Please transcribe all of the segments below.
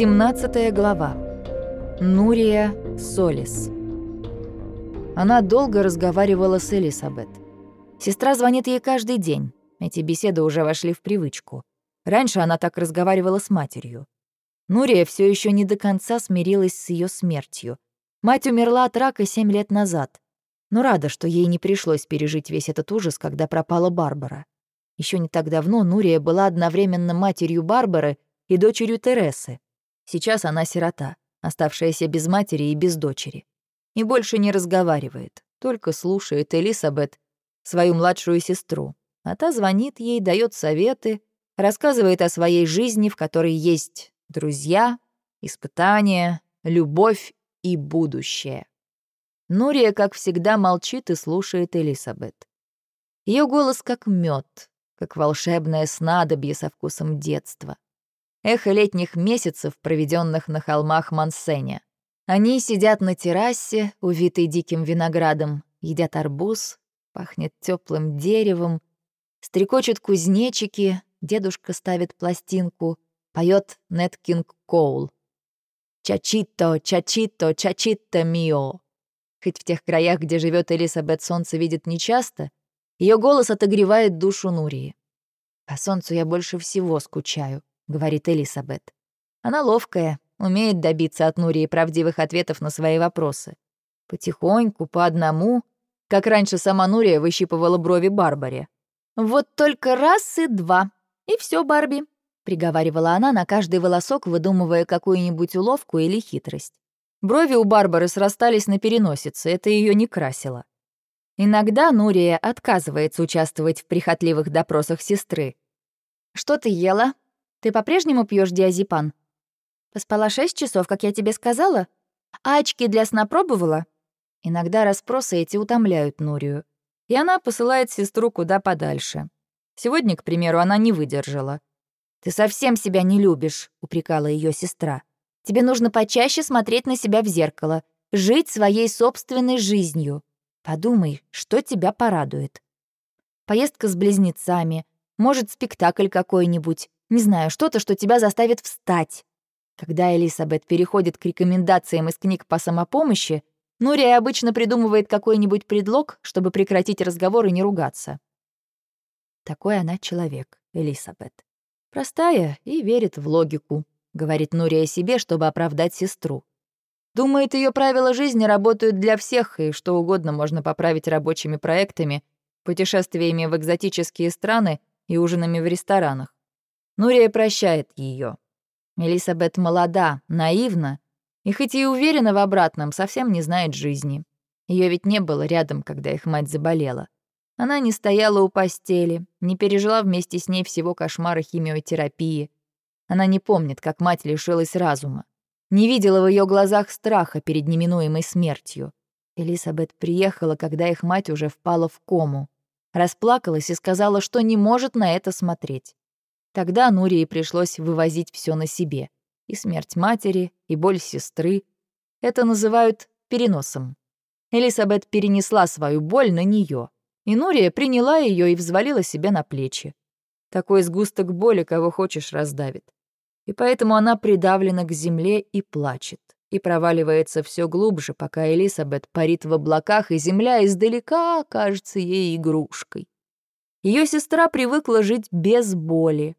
17 глава. Нурия Солис. Она долго разговаривала с Элисабет. Сестра звонит ей каждый день. Эти беседы уже вошли в привычку. Раньше она так разговаривала с матерью. Нурия все еще не до конца смирилась с ее смертью. Мать умерла от рака семь лет назад. Но рада, что ей не пришлось пережить весь этот ужас, когда пропала Барбара. Еще не так давно Нурия была одновременно матерью Барбары и дочерью Тересы. Сейчас она сирота, оставшаяся без матери и без дочери. И больше не разговаривает, только слушает Элисабет, свою младшую сестру. А та звонит ей, дает советы, рассказывает о своей жизни, в которой есть друзья, испытания, любовь и будущее. Нурия, как всегда, молчит и слушает Элисабет. Ее голос как мед, как волшебное снадобье со вкусом детства. Эхо летних месяцев, проведенных на холмах Мансеня. Они сидят на террасе, увитой диким виноградом, едят арбуз, пахнет теплым деревом, стрекочут кузнечики, дедушка ставит пластинку, поет Нет Кинг Коул. «Чачито, чачито, чачито мио». Хоть в тех краях, где живет Элисабет, солнце видит нечасто, ее голос отогревает душу Нурии. «По солнцу я больше всего скучаю», — говорит Элисабет. Она ловкая, умеет добиться от Нурии правдивых ответов на свои вопросы. Потихоньку, по одному, как раньше сама Нурия выщипывала брови Барбаре. «Вот только раз и два, и все, Барби», — приговаривала она на каждый волосок, выдумывая какую-нибудь уловку или хитрость. Брови у Барбары срастались на переносице, это ее не красило. Иногда Нурия отказывается участвовать в прихотливых допросах сестры. «Что ты ела? Ты по-прежнему пьешь диазепам?» «Поспала шесть часов, как я тебе сказала? А очки для сна пробовала?» Иногда расспросы эти утомляют Нурию, и она посылает сестру куда подальше. Сегодня, к примеру, она не выдержала. «Ты совсем себя не любишь», — упрекала ее сестра. «Тебе нужно почаще смотреть на себя в зеркало, жить своей собственной жизнью. Подумай, что тебя порадует. Поездка с близнецами, может, спектакль какой-нибудь, не знаю, что-то, что тебя заставит встать. Когда Элисабет переходит к рекомендациям из книг по самопомощи, Нурия обычно придумывает какой-нибудь предлог, чтобы прекратить разговор и не ругаться. Такой она человек, Элисабет. Простая и верит в логику, говорит Нурия себе, чтобы оправдать сестру. Думает, ее правила жизни работают для всех, и что угодно можно поправить рабочими проектами, путешествиями в экзотические страны и ужинами в ресторанах. Нурия прощает ее. Элисабет молода, наивна, и хоть и уверена в обратном, совсем не знает жизни. Ее ведь не было рядом, когда их мать заболела. Она не стояла у постели, не пережила вместе с ней всего кошмара химиотерапии. Она не помнит, как мать лишилась разума не видела в ее глазах страха перед неминуемой смертью. Элисабет приехала, когда их мать уже впала в кому. Расплакалась и сказала, что не может на это смотреть. Тогда Нурии пришлось вывозить все на себе. И смерть матери, и боль сестры. Это называют переносом. Элисабет перенесла свою боль на нее, и Нурия приняла ее и взвалила себе на плечи. Такой сгусток боли, кого хочешь, раздавит и поэтому она придавлена к земле и плачет, и проваливается все глубже, пока Элисабет парит в облаках, и земля издалека кажется ей игрушкой. Ее сестра привыкла жить без боли,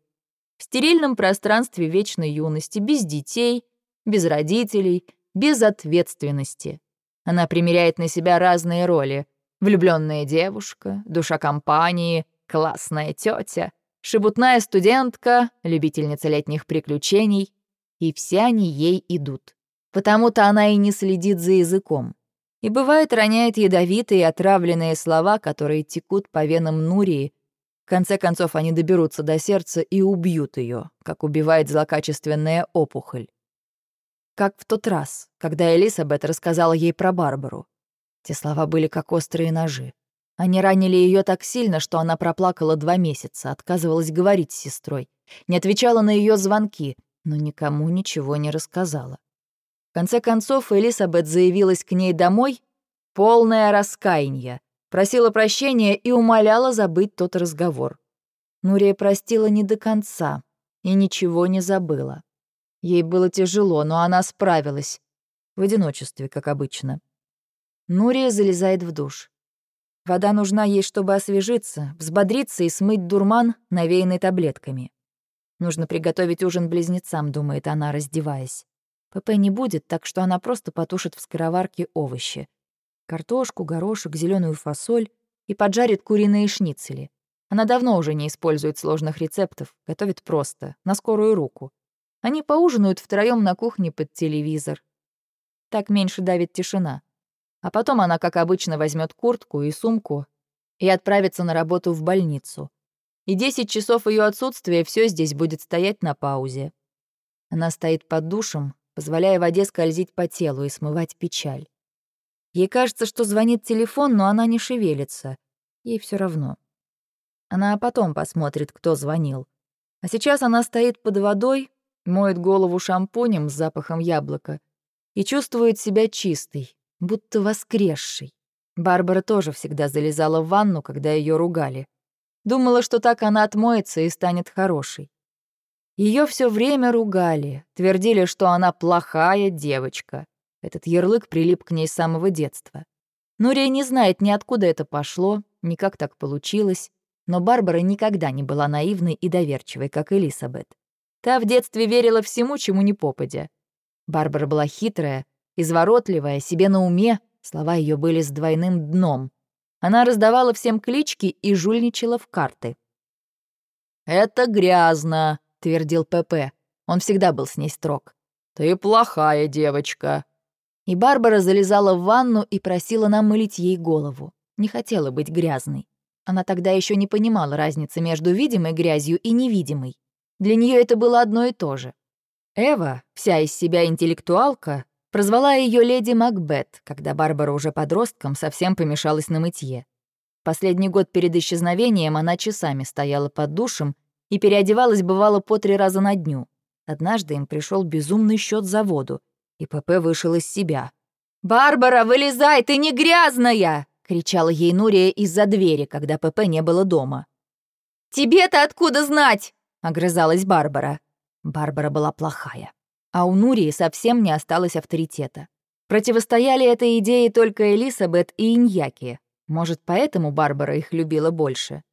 в стерильном пространстве вечной юности, без детей, без родителей, без ответственности. Она примеряет на себя разные роли. Влюбленная девушка, душа компании, классная тетя — шебутная студентка, любительница летних приключений, и все они ей идут. Потому-то она и не следит за языком. И бывает роняет ядовитые отравленные слова, которые текут по венам Нурии. Конце концов они доберутся до сердца и убьют ее, как убивает злокачественная опухоль. Как в тот раз, когда Элисабет рассказала ей про Барбару. Те слова были как острые ножи. Они ранили ее так сильно, что она проплакала два месяца, отказывалась говорить с сестрой, не отвечала на ее звонки, но никому ничего не рассказала. В конце концов, Элисабет заявилась к ней домой, полное раскаяние, просила прощения и умоляла забыть тот разговор. Нурия простила не до конца и ничего не забыла. Ей было тяжело, но она справилась. В одиночестве, как обычно. Нурия залезает в душ. Вода нужна ей, чтобы освежиться, взбодриться и смыть дурман, навеянный таблетками. Нужно приготовить ужин близнецам, думает она, раздеваясь. ПП не будет, так что она просто потушит в скороварке овощи. Картошку, горошек, зеленую фасоль и поджарит куриные шницели. Она давно уже не использует сложных рецептов, готовит просто, на скорую руку. Они поужинают втроем на кухне под телевизор. Так меньше давит тишина. А потом она, как обычно, возьмет куртку и сумку и отправится на работу в больницу. И 10 часов ее отсутствия все здесь будет стоять на паузе. Она стоит под душем, позволяя воде скользить по телу и смывать печаль. Ей кажется, что звонит телефон, но она не шевелится. Ей все равно. Она потом посмотрит, кто звонил. А сейчас она стоит под водой, моет голову шампунем с запахом яблока и чувствует себя чистой, будто воскресшей. Барбара тоже всегда залезала в ванну, когда ее ругали. Думала, что так она отмоется и станет хорошей. Ее все время ругали, твердили, что она плохая девочка. Этот ярлык прилип к ней с самого детства. Нурия не знает ни откуда это пошло, ни как так получилось, но Барбара никогда не была наивной и доверчивой, как Элисабет. Та в детстве верила всему, чему не попадя. Барбара была хитрая, изворотливая, себе на уме, слова ее были с двойным дном. Она раздавала всем клички и жульничала в карты. «Это грязно», твердил ПП. Он всегда был с ней строг. «Ты плохая девочка». И Барбара залезала в ванну и просила намылить ей голову. Не хотела быть грязной. Она тогда еще не понимала разницы между видимой грязью и невидимой. Для нее это было одно и то же. Эва, вся из себя интеллектуалка, прозвала ее леди Макбет, когда Барбара уже подростком совсем помешалась на мытье. Последний год перед исчезновением она часами стояла под душем и переодевалась бывало по три раза на дню. Однажды им пришел безумный счет за воду, и ПП вышел из себя. «Барбара, вылезай, ты не грязная!» — кричала ей Нурия из-за двери, когда ПП не было дома. «Тебе-то откуда знать?» — огрызалась Барбара. Барбара была плохая, а у Нурии совсем не осталось авторитета. Противостояли этой идее только Элисабет и Иньяки. Может, поэтому Барбара их любила больше.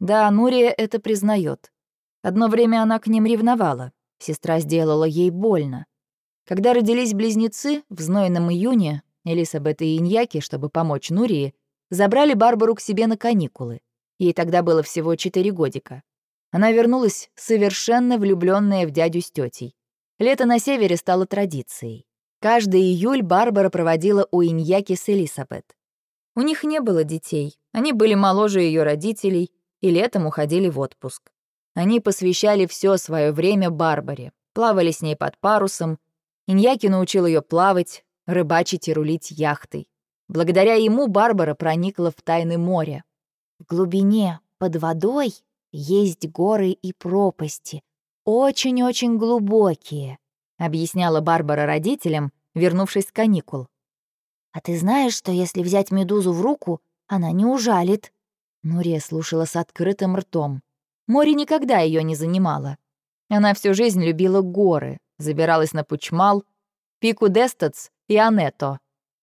Да, Нурия это признает. Одно время она к ним ревновала. Сестра сделала ей больно. Когда родились близнецы, в знойном июне Элисабет и Иньяки, чтобы помочь Нурии, забрали Барбару к себе на каникулы. Ей тогда было всего четыре годика. Она вернулась совершенно влюбленная в дядю с тетей. Лето на севере стало традицией. Каждый июль Барбара проводила у Иньяки с Элисабет. У них не было детей, они были моложе ее родителей и летом уходили в отпуск. Они посвящали все свое время Барбаре, плавали с ней под парусом. Иньяки научил ее плавать, рыбачить и рулить яхтой. Благодаря ему Барбара проникла в тайны моря. В глубине, под водой, есть горы и пропасти, очень-очень глубокие, объясняла Барбара родителям, вернувшись с каникул. А ты знаешь, что если взять медузу в руку, она не ужалит? Нурия слушала с открытым ртом. Море никогда ее не занимало. Она всю жизнь любила горы, забиралась на Пучмал, Пику Дестац и Анетто.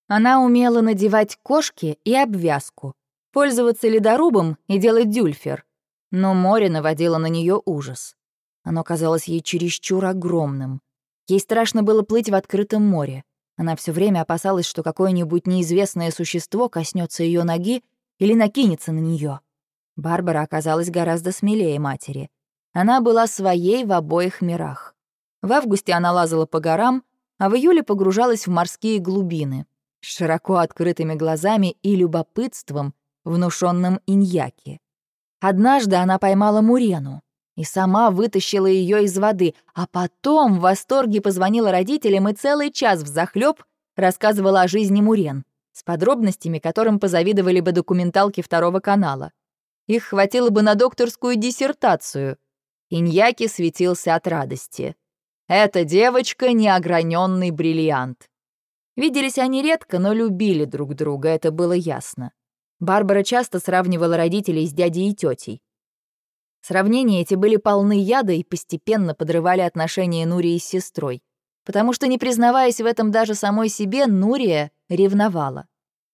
Она умела надевать кошки и обвязку, пользоваться ледорубом и делать дюльфер. Но море наводило на нее ужас. Оно казалось ей чересчур огромным. Ей страшно было плыть в открытом море. Она все время опасалась, что какое-нибудь неизвестное существо коснется ее ноги или накинется на нее. Барбара оказалась гораздо смелее матери. Она была своей в обоих мирах. В августе она лазала по горам, а в июле погружалась в морские глубины, с широко открытыми глазами и любопытством, внушенным иньяки. Однажды она поймала Мурену и сама вытащила ее из воды, а потом в восторге позвонила родителям и целый час взахлёб рассказывала о жизни Мурен, с подробностями, которым позавидовали бы документалки второго канала. Их хватило бы на докторскую диссертацию. Иньяки светился от радости. Эта девочка — неограненный бриллиант. Виделись они редко, но любили друг друга, это было ясно. Барбара часто сравнивала родителей с дядей и тетей. Сравнения эти были полны яда и постепенно подрывали отношения Нурии с сестрой. Потому что, не признаваясь в этом даже самой себе, Нурия ревновала.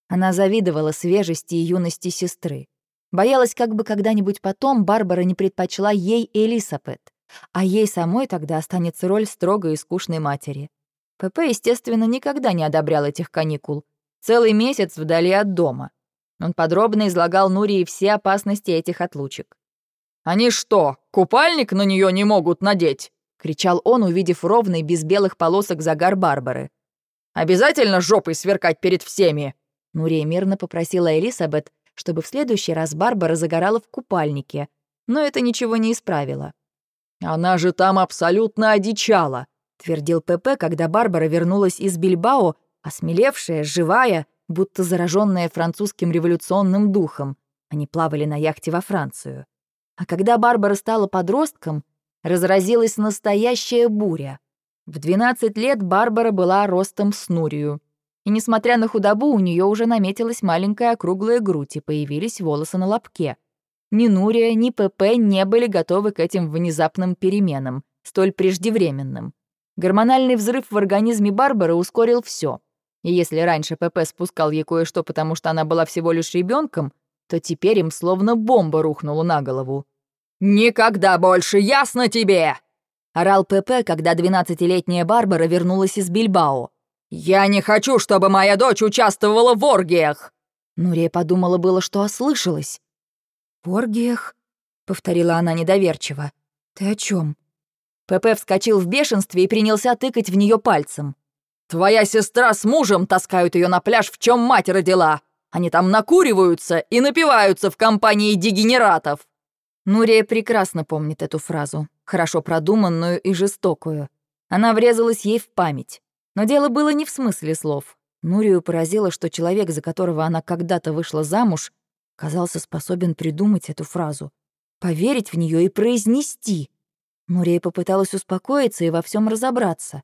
Она завидовала свежести и юности сестры. Боялась, как бы когда-нибудь потом Барбара не предпочла ей Элисапет, а ей самой тогда останется роль строгой и скучной матери. ПП, естественно, никогда не одобрял этих каникул. Целый месяц вдали от дома. Он подробно излагал Нурии все опасности этих отлучек. «Они что, купальник на нее не могут надеть?» — кричал он, увидев ровный, без белых полосок загар Барбары. «Обязательно жопой сверкать перед всеми!» Нурия мирно попросила Элисабет, чтобы в следующий раз Барбара загорала в купальнике, но это ничего не исправило. «Она же там абсолютно одичала», — твердил ПП, когда Барбара вернулась из Бильбао, осмелевшая, живая, будто зараженная французским революционным духом. Они плавали на яхте во Францию. А когда Барбара стала подростком, разразилась настоящая буря. В 12 лет Барбара была ростом с Нурию. И несмотря на худобу, у нее уже наметилась маленькая округлая грудь и появились волосы на лобке. Ни Нурия, ни ПП не были готовы к этим внезапным переменам, столь преждевременным. Гормональный взрыв в организме Барбары ускорил все. И если раньше ПП спускал ей кое-что, потому что она была всего лишь ребенком, то теперь им словно бомба рухнула на голову. «Никогда больше, ясно тебе!» — орал ПП, когда двенадцатилетняя Барбара вернулась из Бильбао. «Я не хочу, чтобы моя дочь участвовала в оргиях!» Нурия подумала было, что ослышалась. «В оргиях?» — повторила она недоверчиво. «Ты о чем? ПП вскочил в бешенстве и принялся тыкать в нее пальцем. «Твоя сестра с мужем таскают ее на пляж, в чем мать родила. Они там накуриваются и напиваются в компании дегенератов. Нурия прекрасно помнит эту фразу, хорошо продуманную и жестокую. Она врезалась ей в память. Но дело было не в смысле слов. Нурию поразило, что человек, за которого она когда-то вышла замуж, казался способен придумать эту фразу, поверить в нее и произнести. Нурия попыталась успокоиться и во всем разобраться.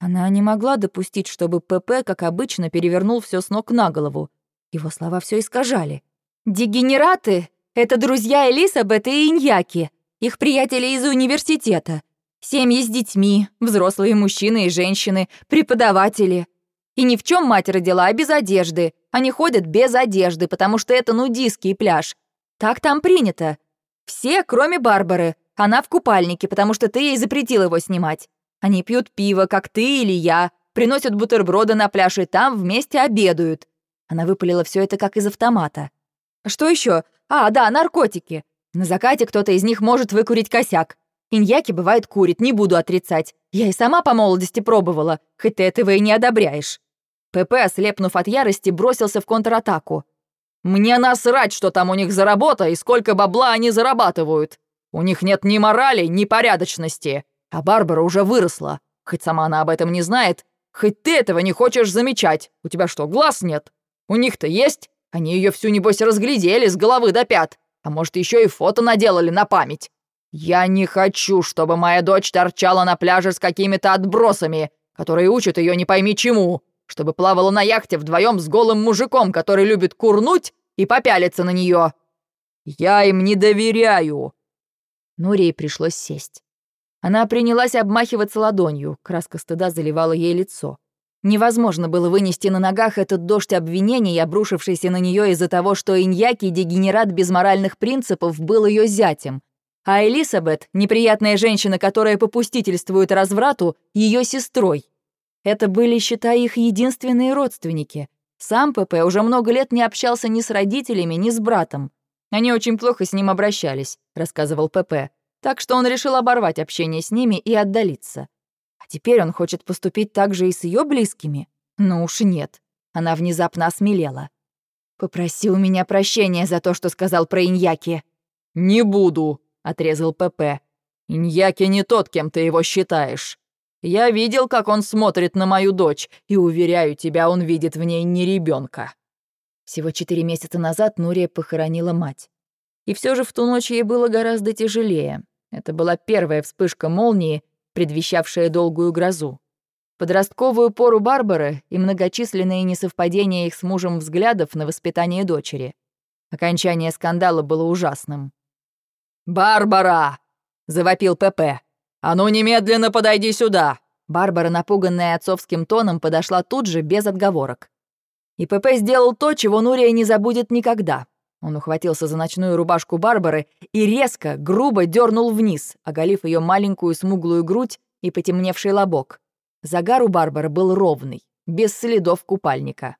Она не могла допустить, чтобы ПП, как обычно, перевернул все с ног на голову. Его слова все искажали. «Дегенераты это друзья Элисабет и Иньяки, их приятели из университета. Семьи с детьми, взрослые мужчины и женщины, преподаватели. И ни в чем мать родила, а без одежды. Они ходят без одежды, потому что это нудистский пляж. Так там принято. Все, кроме Барбары. Она в купальнике, потому что ты ей запретил его снимать. Они пьют пиво, как ты или я, приносят бутерброды на пляж и там вместе обедают. Она выпалила все это как из автомата. Что еще? А, да, наркотики. На закате кто-то из них может выкурить косяк. Иньяки, бывает, курит, не буду отрицать. Я и сама по молодости пробовала, хоть ты этого и не одобряешь. ПП, ослепнув от ярости, бросился в контратаку. «Мне насрать, что там у них за работа и сколько бабла они зарабатывают. У них нет ни морали, ни порядочности. А Барбара уже выросла. Хоть сама она об этом не знает, хоть ты этого не хочешь замечать. У тебя что, глаз нет? У них-то есть, они ее всю, небось, разглядели с головы до пят, а может, еще и фото наделали на память. Я не хочу, чтобы моя дочь торчала на пляже с какими-то отбросами, которые учат ее не пойми чему, чтобы плавала на яхте вдвоем с голым мужиком, который любит курнуть и попялиться на нее. Я им не доверяю. Нурии пришлось сесть. Она принялась обмахиваться ладонью, краска стыда заливала ей лицо. Невозможно было вынести на ногах этот дождь обвинений, обрушившийся на нее из-за того, что Иньяки, дегенерат без моральных принципов, был ее зятем, а Элисабет, неприятная женщина, которая попустительствует разврату, ее сестрой. Это были, считай, их единственные родственники. Сам ПП уже много лет не общался ни с родителями, ни с братом. Они очень плохо с ним обращались, рассказывал ПП. Так что он решил оборвать общение с ними и отдалиться. А теперь он хочет поступить так же и с ее близкими? Ну уж нет. Она внезапно осмелела. «Попроси у меня прощения за то, что сказал про Иньяки». «Не буду», — отрезал ПП. «Иньяки не тот, кем ты его считаешь. Я видел, как он смотрит на мою дочь, и, уверяю тебя, он видит в ней не ребенка. Всего четыре месяца назад Нурия похоронила мать. И все же в ту ночь ей было гораздо тяжелее. Это была первая вспышка молнии, предвещавшее долгую грозу. Подростковую пору Барбары и многочисленные несовпадения их с мужем взглядов на воспитание дочери. Окончание скандала было ужасным. «Барбара!» — завопил ПП. «А ну немедленно подойди сюда!» Барбара, напуганная отцовским тоном, подошла тут же, без отговорок. И ПП сделал то, чего Нурия не забудет никогда. Он ухватился за ночную рубашку Барбары и резко, грубо дернул вниз, оголив ее маленькую смуглую грудь и потемневший лобок. Загар у Барбары был ровный, без следов купальника.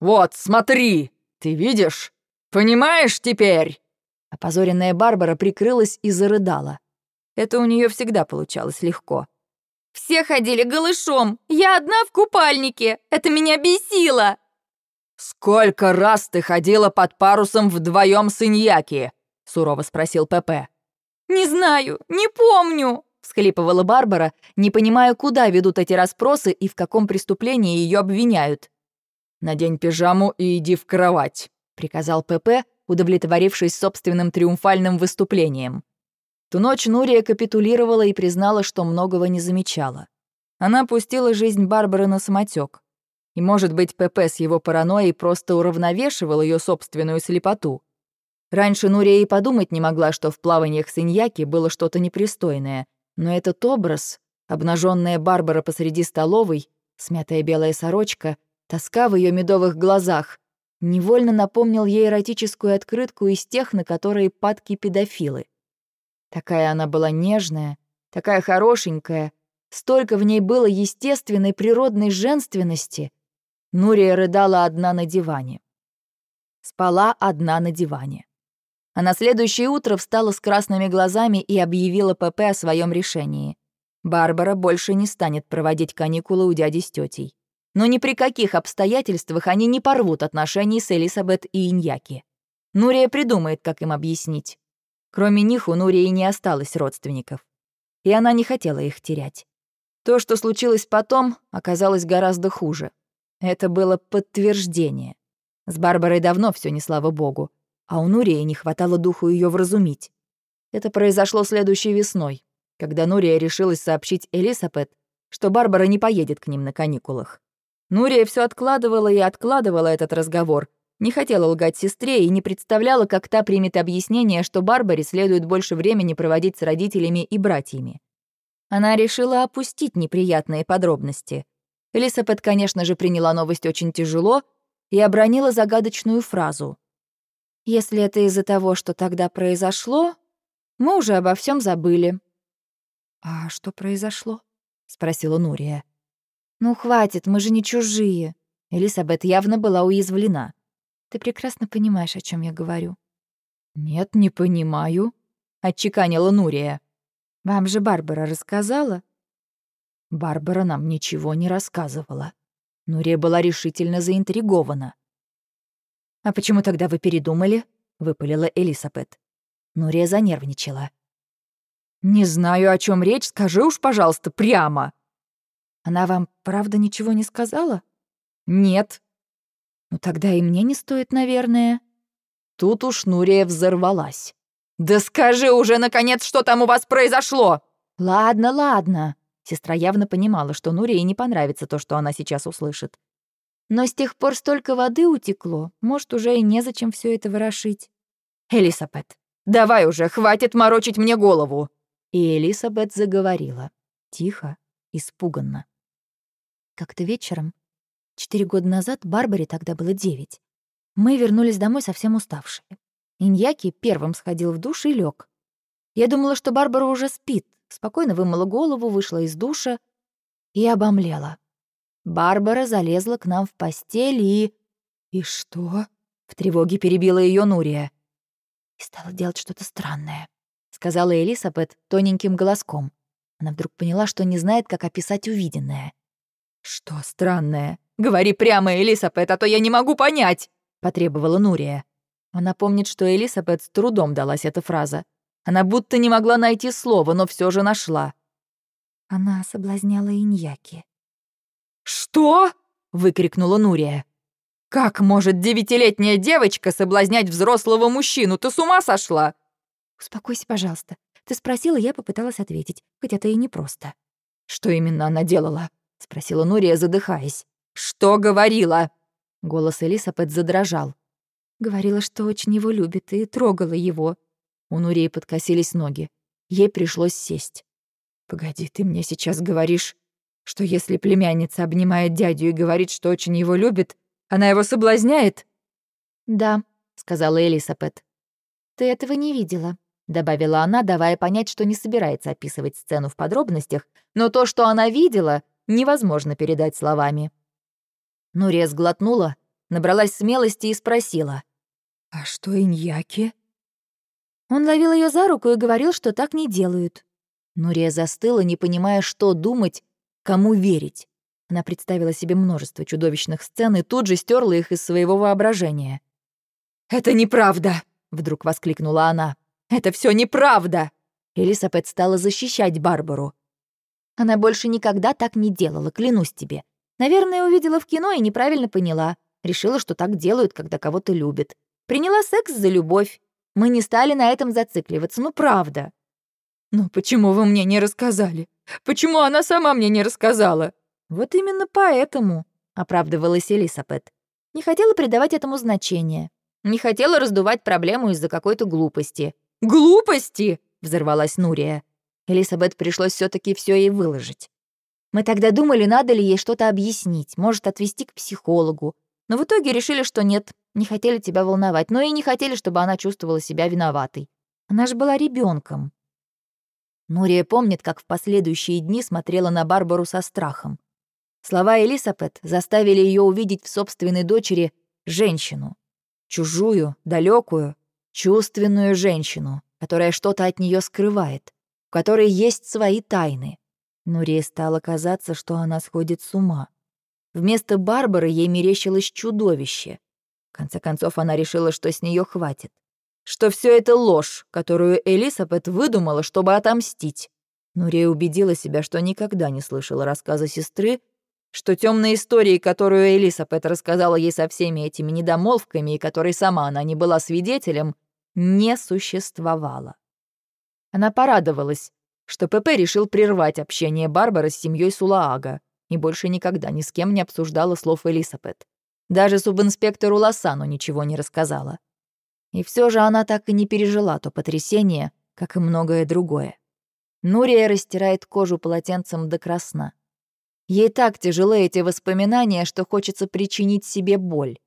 «Вот, смотри! Ты видишь? Понимаешь теперь?» Опозоренная Барбара прикрылась и зарыдала. Это у нее всегда получалось легко. «Все ходили голышом, я одна в купальнике, это меня бесило!» «Сколько раз ты ходила под парусом вдвоем с Иньяки?» — сурово спросил ПП. «Не знаю, не помню», — всхлипывала Барбара, не понимая, куда ведут эти расспросы и в каком преступлении ее обвиняют. «Надень пижаму и иди в кровать», — приказал ПП, удовлетворившись собственным триумфальным выступлением. Ту ночь Нурия капитулировала и признала, что многого не замечала. Она пустила жизнь Барбары на самотек. И, может быть, ПП с его паранойей просто уравновешивал ее собственную слепоту. Раньше Нурия и подумать не могла, что в плаваниях с Иньяки было что-то непристойное, но этот образ, обнаженная Барбара посреди столовой, смятая белая сорочка, тоска в ее медовых глазах, невольно напомнил ей эротическую открытку из тех, на которые падки педофилы. Такая она была нежная, такая хорошенькая, столько в ней было естественной природной женственности — Нурия рыдала одна на диване. Спала одна на диване. А на следующее утро встала с красными глазами и объявила ПП о своем решении. Барбара больше не станет проводить каникулы у дяди с тетей. Но ни при каких обстоятельствах они не порвут отношений с Элисабет и Иньяки. Нурия придумает, как им объяснить. Кроме них у Нурии не осталось родственников. И она не хотела их терять. То, что случилось потом, оказалось гораздо хуже. Это было подтверждение. С Барбарой давно все не слава богу, а у Нурии не хватало духу ее вразумить. Это произошло следующей весной, когда Нурия решилась сообщить Элисапет, что Барбара не поедет к ним на каникулах. Нурия все откладывала и откладывала этот разговор, не хотела лгать сестре и не представляла, как та примет объяснение, что Барбаре следует больше времени проводить с родителями и братьями. Она решила опустить неприятные подробности. Элисабет, конечно же, приняла новость очень тяжело и обронила загадочную фразу. «Если это из-за того, что тогда произошло, мы уже обо всем забыли». «А что произошло?» — спросила Нурия. «Ну, хватит, мы же не чужие». Элисабет явно была уязвлена. «Ты прекрасно понимаешь, о чем я говорю». «Нет, не понимаю», — отчеканила Нурия. «Вам же Барбара рассказала?» Барбара нам ничего не рассказывала. Нурия была решительно заинтригована. «А почему тогда вы передумали?» — выпалила Элисабет. Нурия занервничала. «Не знаю, о чем речь, скажи уж, пожалуйста, прямо!» «Она вам правда ничего не сказала?» «Нет». «Ну тогда и мне не стоит, наверное». Тут уж Нурия взорвалась. «Да скажи уже, наконец, что там у вас произошло!» «Ладно, ладно», Сестра явно понимала, что Нурии не понравится то, что она сейчас услышит. Но с тех пор столько воды утекло, может, уже и незачем все это ворошить. «Элисабет, давай уже, хватит морочить мне голову!» И Элисабет заговорила. Тихо, испуганно. Как-то вечером, четыре года назад, Барбаре тогда было девять, мы вернулись домой совсем уставшие. Иньяки первым сходил в душ и лег. Я думала, что Барбара уже спит, спокойно вымыла голову, вышла из душа и обомлела. Барбара залезла к нам в постель и... «И что?» — в тревоге перебила ее Нурия. «И стала делать что-то странное», — сказала Элисабет тоненьким голоском. Она вдруг поняла, что не знает, как описать увиденное. «Что странное? Говори прямо, Элисабет, а то я не могу понять!» — потребовала Нурия. Она помнит, что Элисабет с трудом далась эта фраза. Она будто не могла найти слово, но все же нашла. Она соблазняла Иньяки. «Что?» — выкрикнула Нурия. «Как может девятилетняя девочка соблазнять взрослого мужчину? Ты с ума сошла?» «Успокойся, пожалуйста. Ты спросила, я попыталась ответить, хоть это и непросто». «Что именно она делала?» — спросила Нурия, задыхаясь. «Что говорила?» Голос Элисапет задрожал. Говорила, что очень его любит и трогала его. У Нурии подкосились ноги. Ей пришлось сесть. «Погоди, ты мне сейчас говоришь, что если племянница обнимает дядю и говорит, что очень его любит, она его соблазняет?» «Да», — сказала Элисапет. «Ты этого не видела», — добавила она, давая понять, что не собирается описывать сцену в подробностях, но то, что она видела, невозможно передать словами. Нурия сглотнула, набралась смелости и спросила. «А что Иньяки?» Он ловил ее за руку и говорил, что так не делают. Нурия застыла, не понимая, что думать, кому верить. Она представила себе множество чудовищных сцен и тут же стерла их из своего воображения. «Это неправда!» — вдруг воскликнула она. «Это все неправда!» Элисапет стала защищать Барбару. Она больше никогда так не делала, клянусь тебе. Наверное, увидела в кино и неправильно поняла. Решила, что так делают, когда кого-то любят. Приняла секс за любовь. Мы не стали на этом зацикливаться, ну правда. «Ну почему вы мне не рассказали? Почему она сама мне не рассказала?» «Вот именно поэтому», — оправдывалась Элисапет. «Не хотела придавать этому значения. Не хотела раздувать проблему из-за какой-то глупости». «Глупости!» — взорвалась Нурия. Элисабет пришлось все таки все ей выложить. Мы тогда думали, надо ли ей что-то объяснить, может, отвезти к психологу. Но в итоге решили, что нет, не хотели тебя волновать, но и не хотели, чтобы она чувствовала себя виноватой. Она же была ребенком. Нурия помнит, как в последующие дни смотрела на Барбару со страхом. Слова Элисапет заставили ее увидеть в собственной дочери женщину. Чужую, далекую, чувственную женщину, которая что-то от нее скрывает, в которой есть свои тайны. Нурии стало казаться, что она сходит с ума. Вместо Барбары ей мерещилось чудовище. В конце концов, она решила, что с нее хватит. Что все это ложь, которую Элисабет выдумала, чтобы отомстить. Нурия убедила себя, что никогда не слышала рассказа сестры, что темные истории, которую Элисабет рассказала ей со всеми этими недомолвками и которой сама она не была свидетелем, не существовало. Она порадовалась, что ПП решил прервать общение Барбары с семьей Сулаага и больше никогда ни с кем не обсуждала слов Элисабет. Даже субинспектору Лосану ничего не рассказала. И все же она так и не пережила то потрясение, как и многое другое. Нурия растирает кожу полотенцем до красна. Ей так тяжелы эти воспоминания, что хочется причинить себе боль.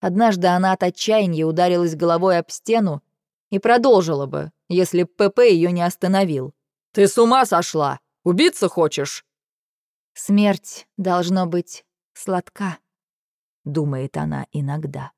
Однажды она от отчаяния ударилась головой об стену и продолжила бы, если ПП ее не остановил. «Ты с ума сошла? Убиться хочешь?» «Смерть должно быть сладка», — думает она иногда.